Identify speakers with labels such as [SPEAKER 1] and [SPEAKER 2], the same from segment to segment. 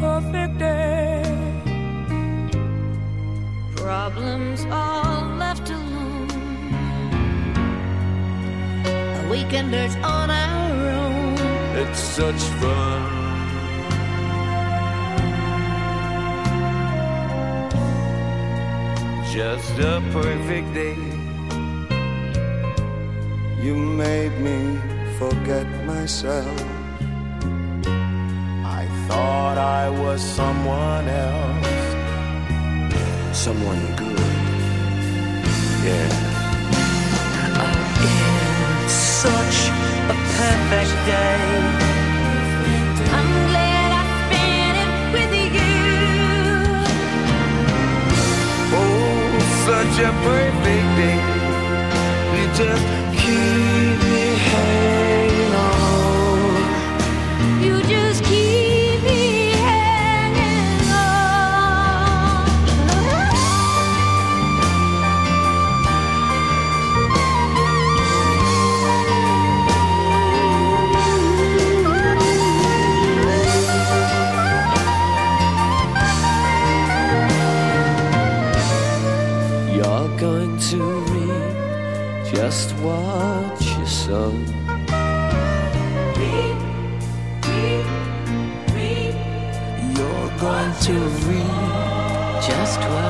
[SPEAKER 1] perfect day.
[SPEAKER 2] Problems all left alone. Weekenders on our own.
[SPEAKER 3] It's such fun. Just a perfect day.
[SPEAKER 4] You made me forget myself. I thought I was someone else.
[SPEAKER 3] Someone good. Yeah.
[SPEAKER 4] Oh, It's such a perfect day.
[SPEAKER 2] I'm glad I spent it with you.
[SPEAKER 3] Oh, such a perfect day. You just keep
[SPEAKER 2] just
[SPEAKER 3] what you sow. You're going to reap just what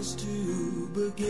[SPEAKER 5] is to
[SPEAKER 6] begin.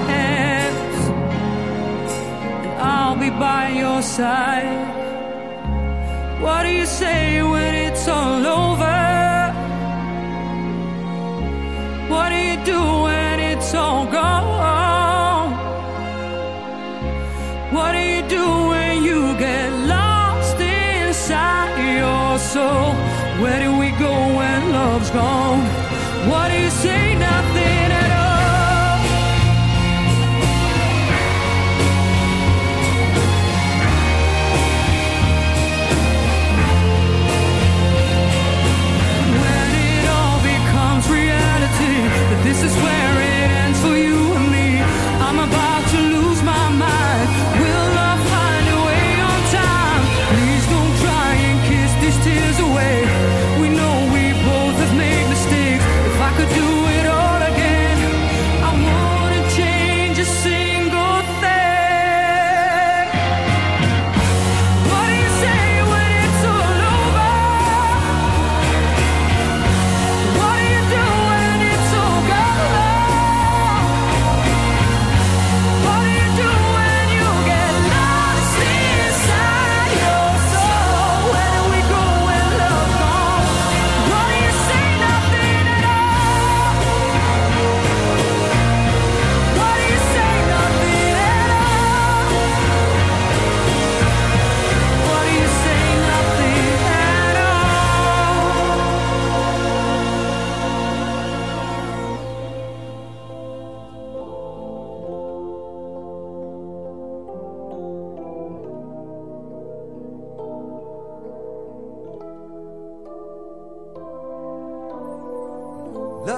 [SPEAKER 7] Be by your side. What do you say when it's all over? What do you do when it's all gone? What do you do when you get lost inside your soul? Where do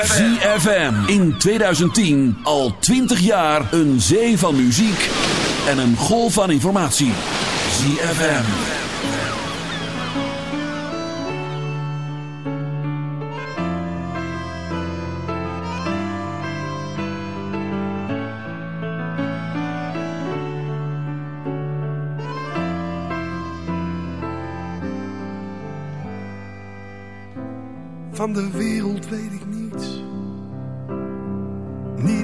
[SPEAKER 8] ZFM. In 2010 al 20 jaar een zee van muziek en een golf van informatie. ZFM.
[SPEAKER 9] Van de wereld weet ik niets.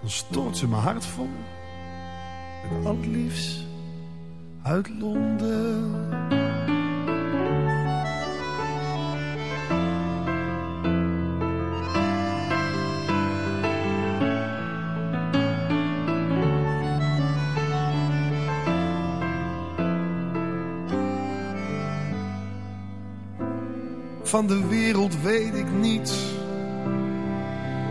[SPEAKER 9] Dan stort ze mijn hart vol met al het liefst uit Londen. Van de wereld weet ik niets.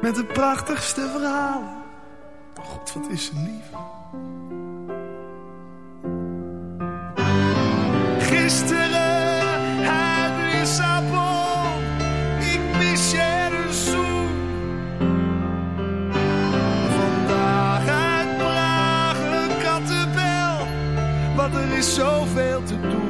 [SPEAKER 9] Met de prachtigste verhalen. Oh God, wat is ze lief. Gisteren uit Lissabon, ik mis je een zoen. Vandaag uit Praag een kattenbel, want er is zoveel te doen.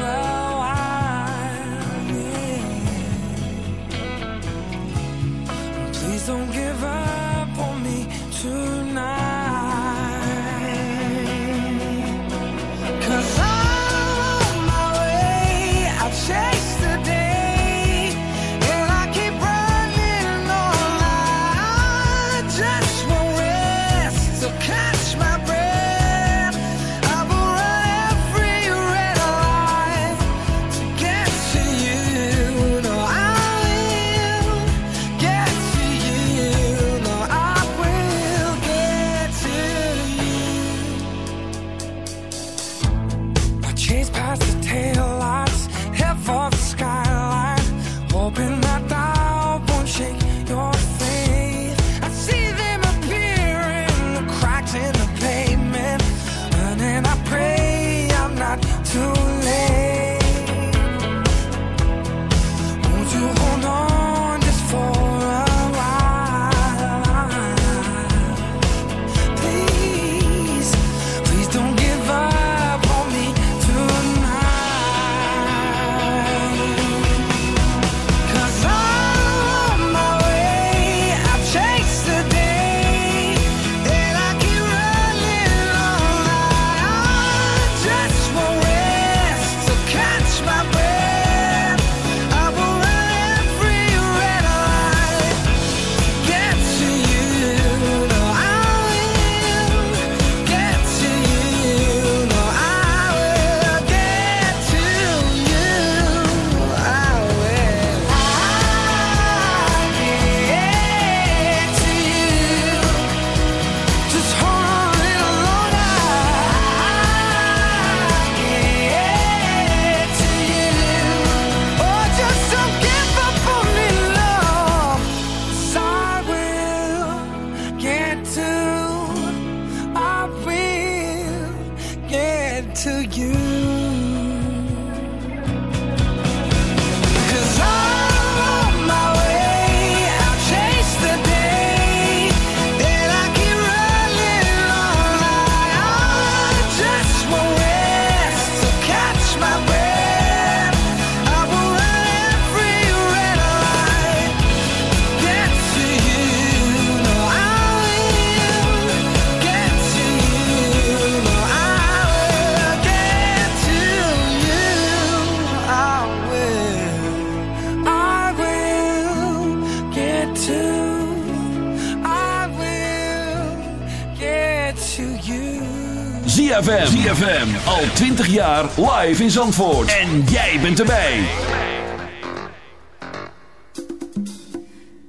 [SPEAKER 8] ZFM. Al 20 jaar live in Zandvoort. En jij bent erbij.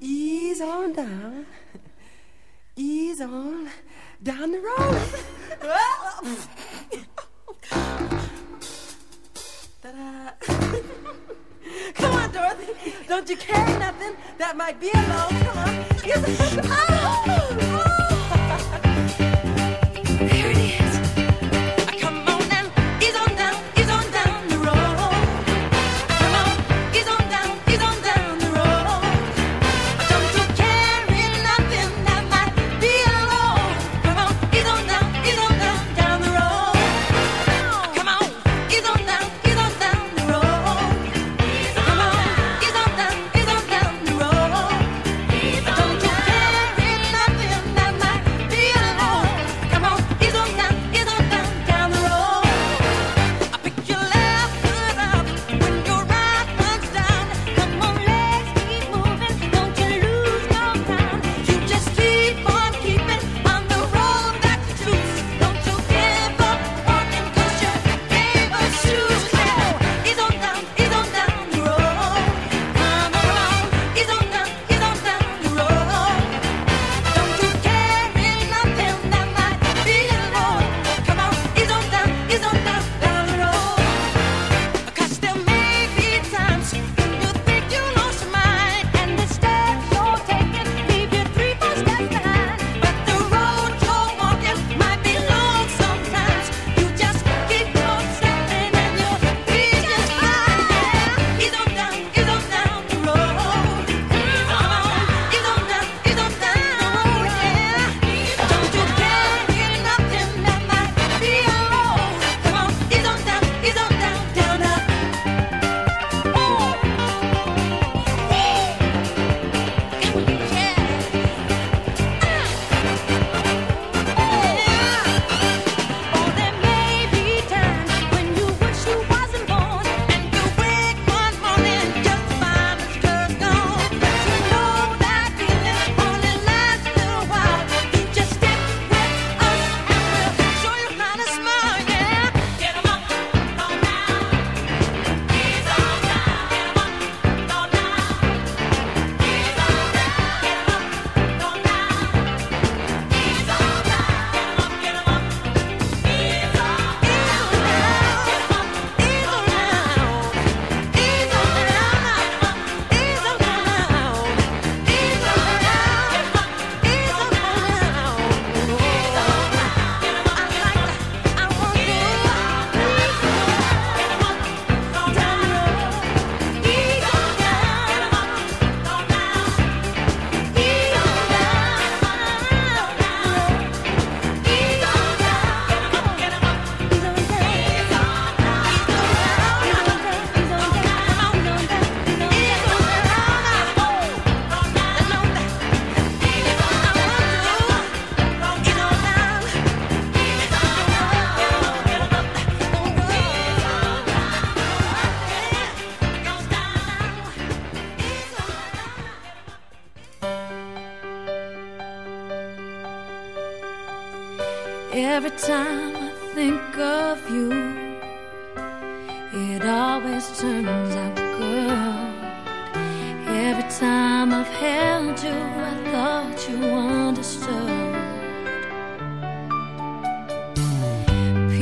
[SPEAKER 10] Ease on down. Ease on down the road. Ta-da. Come on, Dorothy. Don't you carry nothing that might be alone. Come on. oh!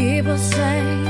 [SPEAKER 6] people say